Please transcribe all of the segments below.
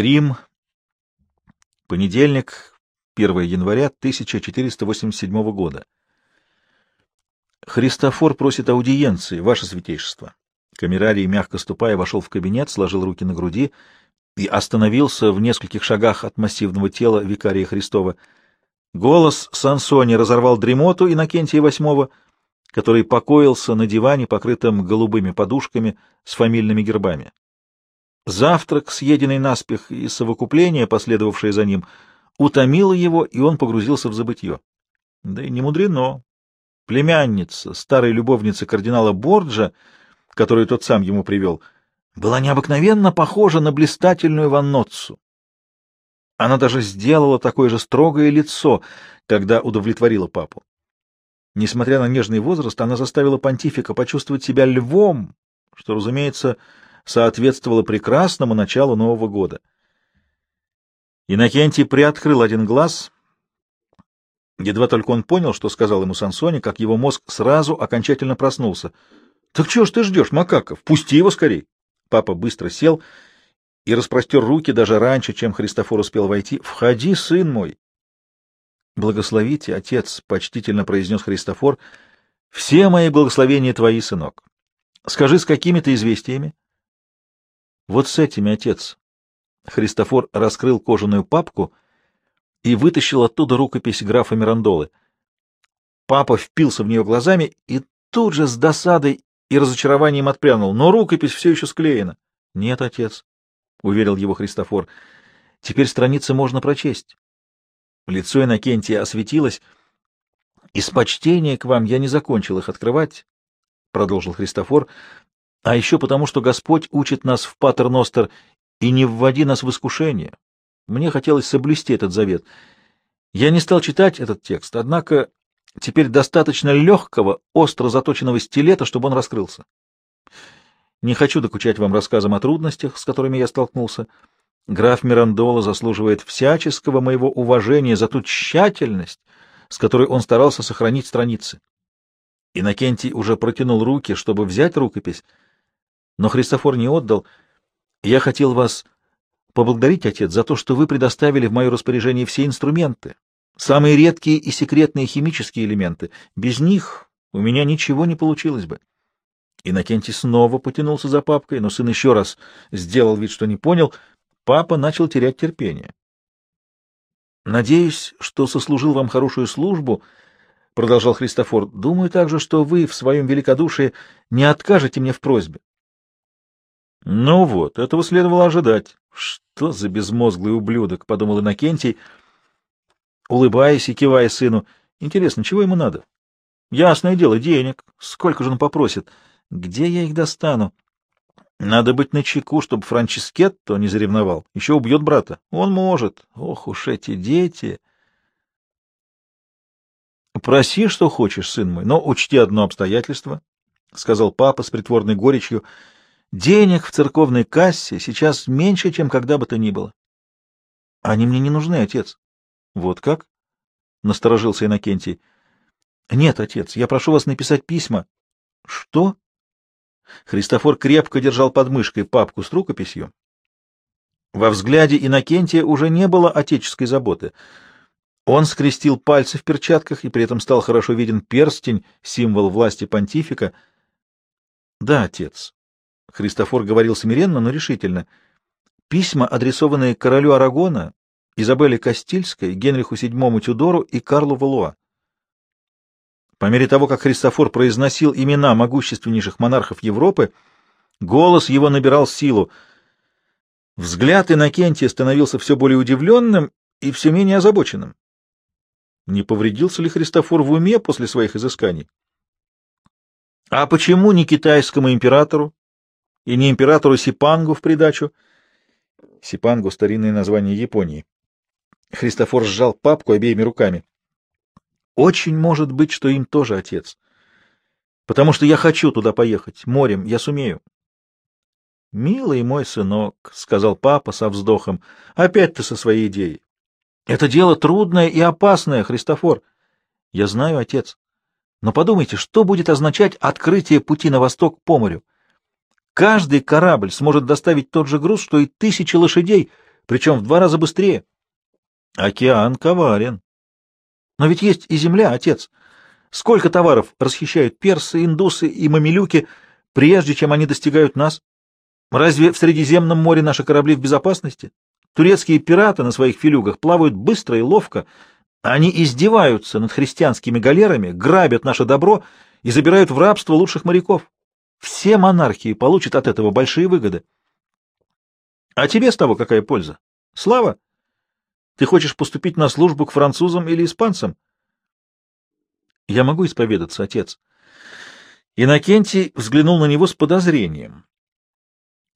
Рим. Понедельник, 1 января 1487 года. Христофор просит аудиенции, ваше святейшество. Камерарий, мягко ступая, вошел в кабинет, сложил руки на груди и остановился в нескольких шагах от массивного тела викария Христова. Голос Сансони разорвал дремоту Иннокентия VIII, который покоился на диване, покрытом голубыми подушками с фамильными гербами. Завтрак, съеденный наспех, и совокупление, последовавшее за ним, утомило его, и он погрузился в забытье. Да и не мудрено. Племянница, старой любовница кардинала Борджа, которую тот сам ему привел, была необыкновенно похожа на блистательную Ванноццу. Она даже сделала такое же строгое лицо, когда удовлетворила папу. Несмотря на нежный возраст, она заставила понтифика почувствовать себя львом, что, разумеется, соответствовало прекрасному началу Нового года. Иннокентий приоткрыл один глаз. Едва только он понял, что сказал ему Сансони, как его мозг сразу окончательно проснулся. — Так чего ж ты ждешь, Макаков? Пусти его скорей! Папа быстро сел и распростер руки даже раньше, чем Христофор успел войти. — Входи, сын мой! — Благословите, отец, — почтительно произнес Христофор, — все мои благословения твои, сынок. Скажи, с какими ты известиями? Вот с этими, отец. Христофор раскрыл кожаную папку и вытащил оттуда рукопись графа Мирандолы. Папа впился в нее глазами и тут же с досадой и разочарованием отпрянул. Но рукопись все еще склеена. — Нет, отец, — уверил его Христофор, — теперь страницы можно прочесть. Лицо Иннокентия осветилось. — Из почтения к вам я не закончил их открывать, — продолжил Христофор, а еще потому, что Господь учит нас в Патер-Ностер и не вводи нас в искушение. Мне хотелось соблюсти этот завет. Я не стал читать этот текст, однако теперь достаточно легкого, остро заточенного стилета, чтобы он раскрылся. Не хочу докучать вам рассказом о трудностях, с которыми я столкнулся. Граф Мирандола заслуживает всяческого моего уважения за ту тщательность, с которой он старался сохранить страницы. Иннокентий уже протянул руки, чтобы взять рукопись, но Христофор не отдал. Я хотел вас поблагодарить, отец, за то, что вы предоставили в мое распоряжение все инструменты, самые редкие и секретные химические элементы. Без них у меня ничего не получилось бы. Иннокентий снова потянулся за папкой, но сын еще раз сделал вид, что не понял. Папа начал терять терпение. «Надеюсь, что сослужил вам хорошую службу», — продолжал Христофор. «Думаю также, что вы в своем великодушии не откажете мне в просьбе. Ну вот, этого следовало ожидать. Что за безмозглый ублюдок, — подумал Иннокентий, улыбаясь и кивая сыну. Интересно, чего ему надо? Ясное дело, денег. Сколько же он попросит? Где я их достану? Надо быть начеку, чтобы Франческетто не заревновал. Еще убьет брата. Он может. Ох уж эти дети! Проси, что хочешь, сын мой, но учти одно обстоятельство, — сказал папа с притворной горечью, — Денег в церковной кассе сейчас меньше, чем когда бы то ни было. — Они мне не нужны, отец. — Вот как? — насторожился Иннокентий. — Нет, отец, я прошу вас написать письма. — Что? Христофор крепко держал под мышкой папку с рукописью. Во взгляде Иннокентия уже не было отеческой заботы. Он скрестил пальцы в перчатках, и при этом стал хорошо виден перстень, символ власти понтифика. — Да, отец, Христофор говорил смиренно, но решительно. Письма, адресованные королю Арагона, Изабелле Кастильской, Генриху VII Тюдору и Карлу Валуа. По мере того, как Христофор произносил имена могущественнейших монархов Европы, голос его набирал силу. Взгляд Иннокентия становился все более удивленным и все менее озабоченным. Не повредился ли Христофор в уме после своих изысканий? А почему не китайскому императору, и не императору Сипангу в придачу. Сипангу — старинное название Японии. Христофор сжал папку обеими руками. Очень может быть, что им тоже отец. Потому что я хочу туда поехать. Морем я сумею. — Милый мой сынок, — сказал папа со вздохом, — опять ты со своей идеей. Это дело трудное и опасное, Христофор. Я знаю, отец. Но подумайте, что будет означать открытие пути на восток по морю? Каждый корабль сможет доставить тот же груз, что и тысячи лошадей, причем в два раза быстрее. Океан коварен. Но ведь есть и земля, отец. Сколько товаров расхищают персы, индусы и мамилюки, прежде чем они достигают нас? Разве в Средиземном море наши корабли в безопасности? Турецкие пираты на своих филюгах плавают быстро и ловко. Они издеваются над христианскими галерами, грабят наше добро и забирают в рабство лучших моряков. Все монархии получат от этого большие выгоды. А тебе с того какая польза? Слава? Ты хочешь поступить на службу к французам или испанцам? Я могу исповедаться, отец. Иннокентий взглянул на него с подозрением.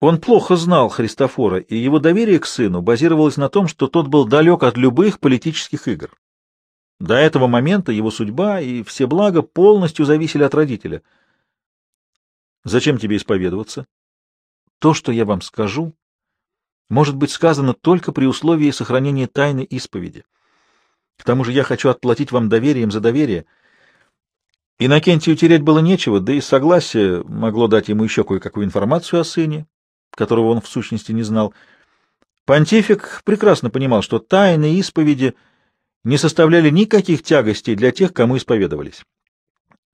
Он плохо знал Христофора, и его доверие к сыну базировалось на том, что тот был далек от любых политических игр. До этого момента его судьба и все блага полностью зависели от родителя. Зачем тебе исповедоваться? То, что я вам скажу, может быть сказано только при условии сохранения тайны исповеди. К тому же я хочу отплатить вам доверием за доверие. Иннокентию терять было нечего, да и согласие могло дать ему еще кое-какую информацию о сыне, которого он в сущности не знал. Понтифик прекрасно понимал, что тайны исповеди не составляли никаких тягостей для тех, кому исповедовались.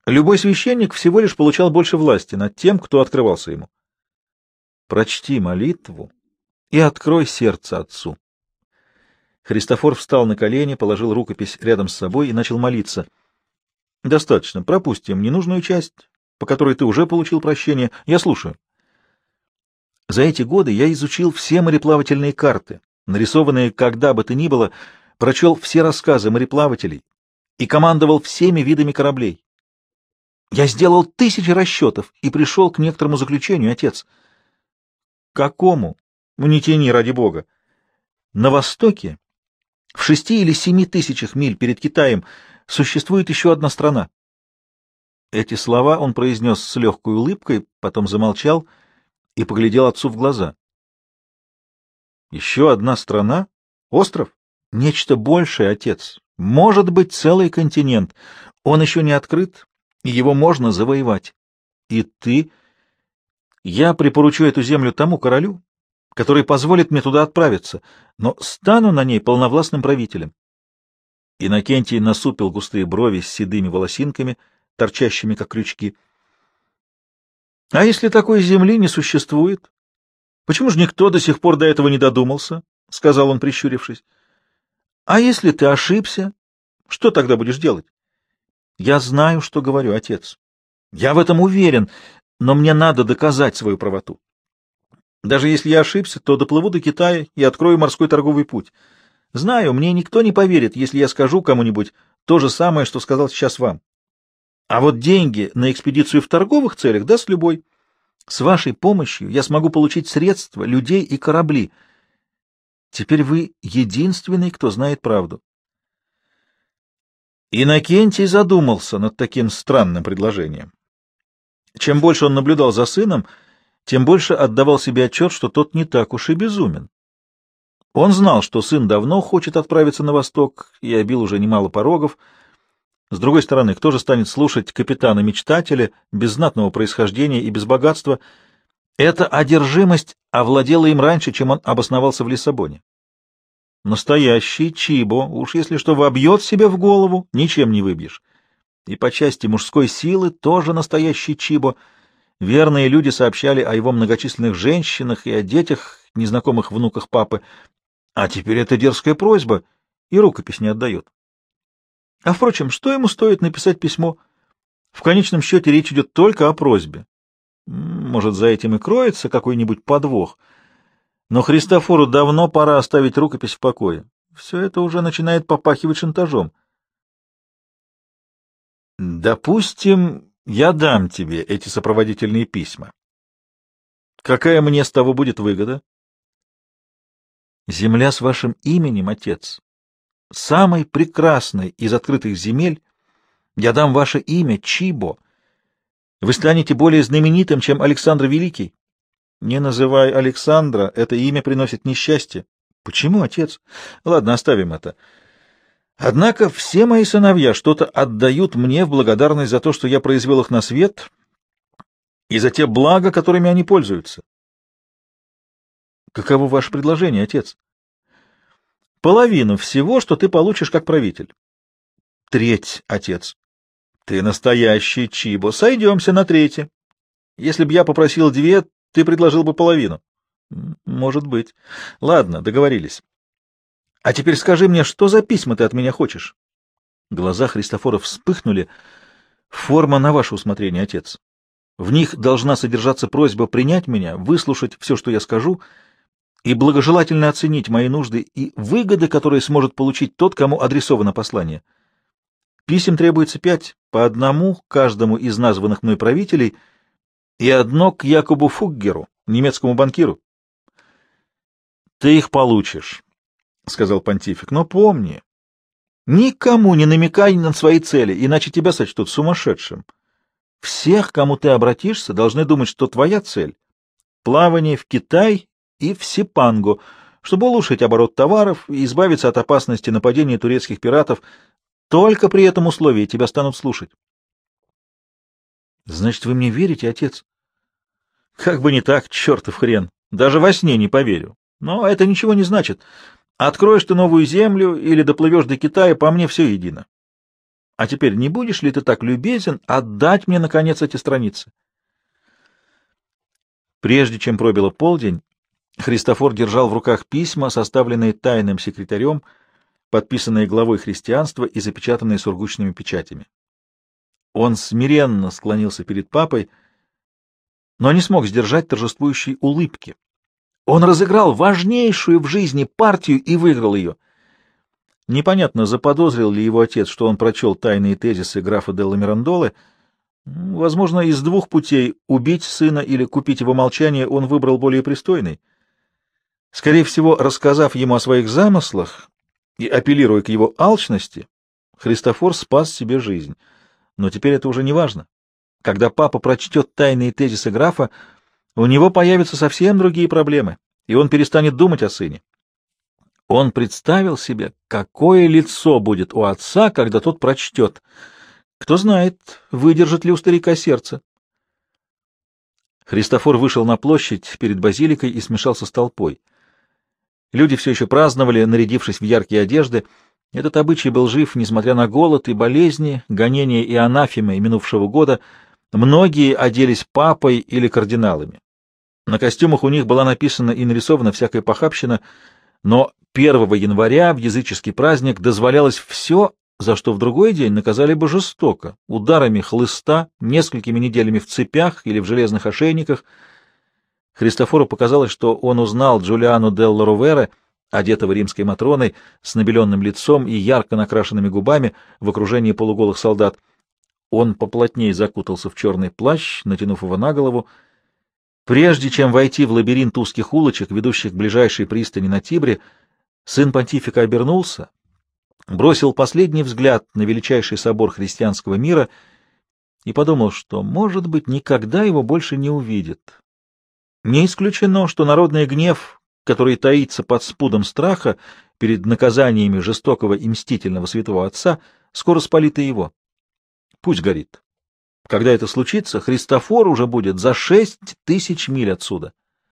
Любой священник всего лишь получал больше власти над тем, кто открывался ему. Прочти молитву и открой сердце отцу. Христофор встал на колени, положил рукопись рядом с собой и начал молиться. — Достаточно. Пропустим ненужную часть, по которой ты уже получил прощение. Я слушаю. За эти годы я изучил все мореплавательные карты, нарисованные когда бы то ни было, прочел все рассказы мореплавателей и командовал всеми видами кораблей. Я сделал тысячи расчетов и пришел к некоторому заключению, отец. — Какому? Ну, не тяни, ради бога. На востоке, в шести или семи тысячах миль перед Китаем, существует еще одна страна. Эти слова он произнес с легкой улыбкой, потом замолчал и поглядел отцу в глаза. Еще одна страна? Остров? Нечто большее, отец. Может быть, целый континент. Он еще не открыт, его можно завоевать. И ты... Я припоручу эту землю тому королю, который позволит мне туда отправиться, но стану на ней полновластным правителем. Иннокентий насупил густые брови с седыми волосинками, торчащими, как крючки. — А если такой земли не существует? Почему же никто до сих пор до этого не додумался? — сказал он, прищурившись. — А если ты ошибся, что тогда будешь делать? — Я знаю, что говорю, отец. Я в этом уверен, но мне надо доказать свою правоту. Даже если я ошибся, то доплыву до Китая и открою морской торговый путь. Знаю, мне никто не поверит, если я скажу кому-нибудь то же самое, что сказал сейчас вам. А вот деньги на экспедицию в торговых целях даст любой. С вашей помощью я смогу получить средства, людей и корабли. Теперь вы единственный, кто знает правду. Иннокентий задумался над таким странным предложением. Чем больше он наблюдал за сыном, тем больше отдавал себе отчет, что тот не так уж и безумен. Он знал, что сын давно хочет отправиться на восток и обил уже немало порогов. С другой стороны, кто же станет слушать капитана-мечтателя без знатного происхождения и без богатства? Эта одержимость овладела им раньше, чем он обосновался в Лиссабоне. Настоящий Чибо, уж если что вобьет себе в голову, ничем не выбьешь. И по части мужской силы тоже настоящий Чибо — Верные люди сообщали о его многочисленных женщинах и о детях, незнакомых внуках папы, а теперь это дерзкая просьба, и рукопись не отдает. А, впрочем, что ему стоит написать письмо? В конечном счете речь идет только о просьбе. Может, за этим и кроется какой-нибудь подвох. Но Христофору давно пора оставить рукопись в покое. Все это уже начинает попахивать шантажом. Допустим, я дам тебе эти сопроводительные письма. Какая мне с того будет выгода? Земля с вашим именем, отец. Самой прекрасной из открытых земель я дам ваше имя Чибо. Вы станете более знаменитым, чем Александр Великий. Не называй Александра, это имя приносит несчастье. Почему, отец? Ладно, оставим это. Однако все мои сыновья что-то отдают мне в благодарность за то, что я произвел их на свет, и за те блага, которыми они пользуются. Каково ваше предложение, отец? Половину всего, что ты получишь как правитель. Треть, отец. Ты настоящий Чибо. Сойдемся на трети. Если б я попросил две, ты предложил бы половину. Может быть. Ладно, договорились. А теперь скажи мне, что за письма ты от меня хочешь? Глаза Христофора вспыхнули. Форма на ваше усмотрение, отец. В них должна содержаться просьба принять меня, выслушать все, что я скажу, и благожелательно оценить мои нужды и выгоды, которые сможет получить тот, кому адресовано послание. Писем требуется пять, по одному каждому из названных мной правителей и одно к Якобу Фуггеру, немецкому банкиру. Ты их получишь, — сказал понтифик, — но помни, никому не намекай на свои цели, иначе тебя сочтут сумасшедшим. Всех, кому ты обратишься, должны думать, что твоя цель — плавание в Китай и в Сипангу, чтобы улучшить оборот товаров и избавиться от опасности нападения турецких пиратов. Только при этом условии тебя станут слушать. — Значит, вы мне верите, отец? — Как бы не так, чертов хрен. Даже во сне не поверю. Но это ничего не значит. Откроешь ты новую землю или доплывешь до Китая, по мне все едино. А теперь не будешь ли ты так любезен отдать мне, наконец, эти страницы? Прежде чем пробило полдень, Христофор держал в руках письма, составленные тайным секретарем, подписанные главой христианства и запечатанные сургучными печатями. Он смиренно склонился перед папой, но не смог сдержать торжествующей улыбки. Он разыграл важнейшую в жизни партию и выиграл ее. Непонятно, заподозрил ли его отец, что он прочел тайные тезисы графа Делла Мирандолы. Возможно, из двух путей — убить сына или купить его молчание — он выбрал более пристойный. Скорее всего, рассказав ему о своих замыслах и апеллируя к его алчности, Христофор спас себе жизнь. Но теперь это уже не важно. Когда папа прочтет тайные тезисы графа, у него появятся совсем другие проблемы, и он перестанет думать о сыне. Он представил себе, какое лицо будет у отца, когда тот прочтет. Кто знает, выдержит ли у старика сердце. Христофор вышел на площадь перед базиликой и смешался с толпой. Люди все еще праздновали, нарядившись в яркие одежды. Этот обычай был жив, несмотря на голод и болезни, гонения и анафемы минувшего года. Многие оделись папой или кардиналами. На костюмах у них была написана и нарисована всякая похабщина, но 1 января в языческий праздник дозволялось все, за что в другой день наказали бы жестоко, ударами хлыста, несколькими неделями в цепях или в железных ошейниках — Христофору показалось, что он узнал Джулиану Делла Ровера, одетого римской матроной, с набеленным лицом и ярко накрашенными губами в окружении полуголых солдат. Он поплотнее закутался в черный плащ, натянув его на голову. Прежде чем войти в лабиринт узких улочек, ведущих к ближайшей пристани на Тибре, сын понтифика обернулся, бросил последний взгляд на величайший собор христианского мира и подумал, что, может быть, никогда его больше не увидит. Не исключено, что народный гнев, который таится под спудом страха перед наказаниями жестокого и мстительного святого отца, скоро спалит и его. Пусть горит. Когда это случится, Христофор уже будет за шесть тысяч миль отсюда.